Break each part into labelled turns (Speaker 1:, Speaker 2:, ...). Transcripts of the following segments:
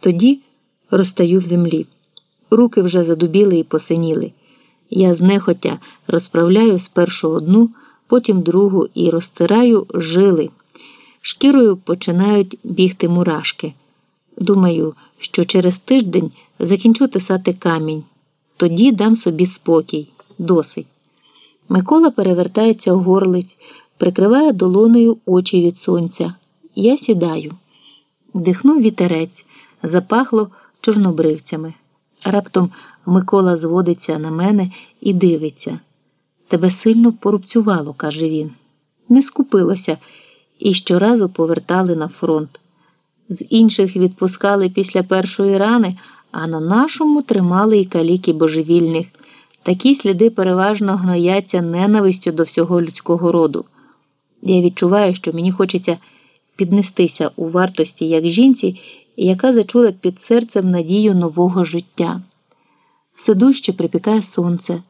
Speaker 1: Тоді розстаю в землі. Руки вже задубіли і посиніли. Я знехотя розправляю спершу одну, потім другу і розтираю жили. Шкірою починають бігти мурашки. Думаю, що через тиждень закінчу тисати камінь. Тоді дам собі спокій, досить. Микола перевертається у горлиць, прикриває долонею очі від сонця. Я сідаю. Дихнув вітерець, запахло чорнобривцями. Раптом Микола зводиться на мене і дивиться. Тебе сильно порубцювало, каже він. Не скупилося і щоразу повертали на фронт. З інших відпускали після першої рани, а на нашому тримали і каліки божевільних. Такі сліди переважно гнояться ненавистю до всього людського роду. Я відчуваю, що мені хочеться піднестися у вартості як жінці, яка зачула під серцем надію нового життя. Все дужче припікає сонце,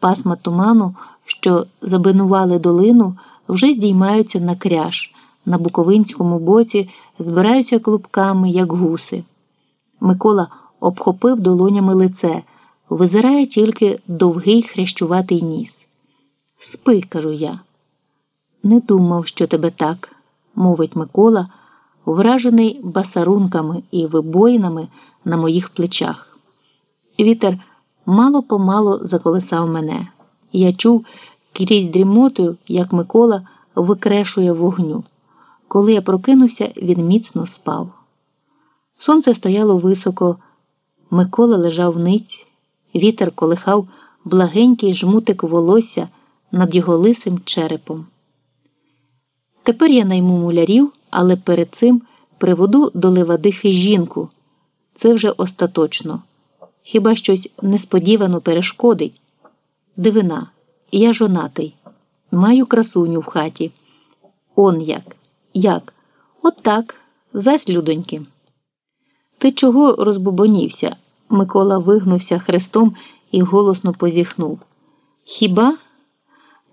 Speaker 1: пасма туману, що забинували долину, вже здіймаються на кряж, на буковинському боці збираються клубками, як гуси. Микола обхопив долонями лице, визирає тільки довгий хрещуватий ніс. Спи, кажу я. Не думав, що тебе так, мовить Микола, вражений басарунками і вибоїнами на моїх плечах. Вітер мало помало заколисав мене. Я чув крізь дрімотою, як Микола викрешує вогню. Коли я прокинувся, він міцно спав. Сонце стояло високо, Микола лежав ниць, вітер колихав благенький жмутик волосся над його лисим черепом. Тепер я найму мулярів, але перед цим приведу до Левадихи жінку. Це вже остаточно. Хіба щось несподівано перешкодить? Дивина, я жонатий, маю красуню в хаті. Он як? Як? От так, заслюдоньки. Ти чого розбубонівся? Микола вигнувся хрестом і голосно позіхнув. Хіба?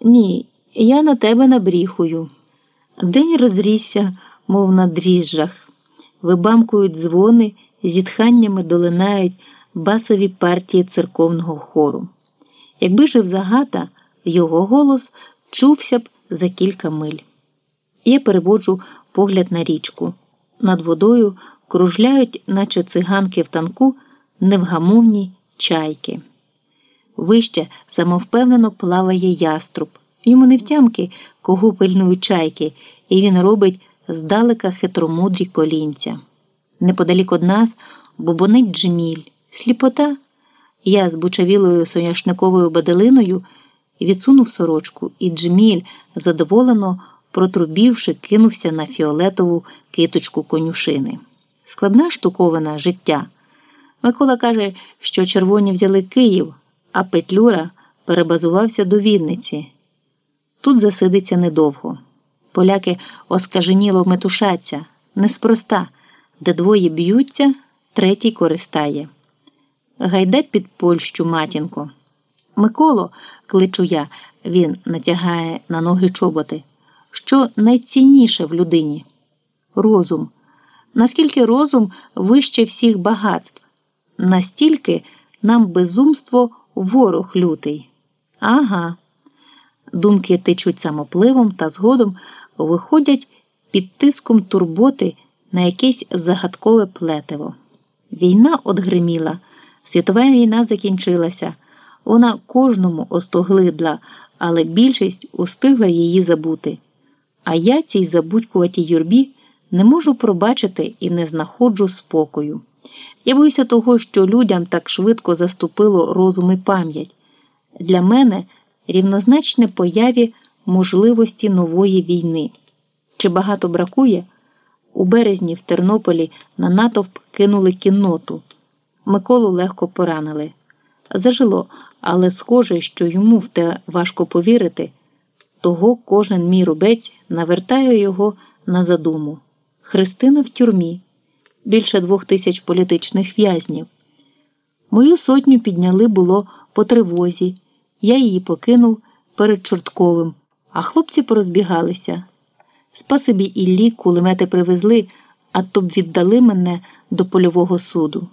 Speaker 1: Ні, я на тебе набріхую. День розрісся, мов на дріжджах, вибамкують дзвони, зітханнями долинають басові партії церковного хору. Якби жив загата, його голос чувся б за кілька миль. Я переводжу погляд на річку. Над водою кружляють, наче циганки в танку, невгамовні чайки. Вище самовпевнено плаває яструб. Йому не втямки, кого пильнують чайки, і він робить здалека хитромудрі колінця. Неподалік од нас бубонить джміль, сліпота. Я з бучавілою соняшниковою баделиною відсунув сорочку, і джміль, задоволено протрубівши, кинувся на фіолетову киточку конюшини. Складна штуковина життя. Микола каже, що червоні взяли Київ, а Петлюра перебазувався до Вінниці. Тут засидиться недовго. Поляки оскаженіло метушаться, неспроста, де двоє б'ються, третій користає. Гайде під Польщу, матінко. Миколо, кличу я, він натягає на ноги чоботи. Що найцінніше в людині? Розум. Наскільки розум вище всіх багатств, настільки нам безумство ворог лютий. Ага. Думки течуть самопливом та згодом виходять під тиском турботи на якесь загадкове плетиво. Війна отгриміла, світова війна закінчилася. Вона кожному остоглидла, але більшість устигла її забути. А я цій забудькуватій юрбі не можу пробачити і не знаходжу спокою. Я боюся того, що людям так швидко заступило розум і пам'ять. Для мене рівнозначне появі можливості нової війни. Чи багато бракує? У березні в Тернополі на натовп кинули кінноту. Миколу легко поранили. Зажило, але схоже, що йому в те важко повірити. Того кожен мій рубець навертає його на задуму. Христина в тюрмі, більше двох тисяч політичних в'язнів. Мою сотню підняли було по тривозі. Я її покинув перед Чортковим, а хлопці порозбігалися. Спасибі Іллі кулемети привезли, а то б віддали мене до польового суду.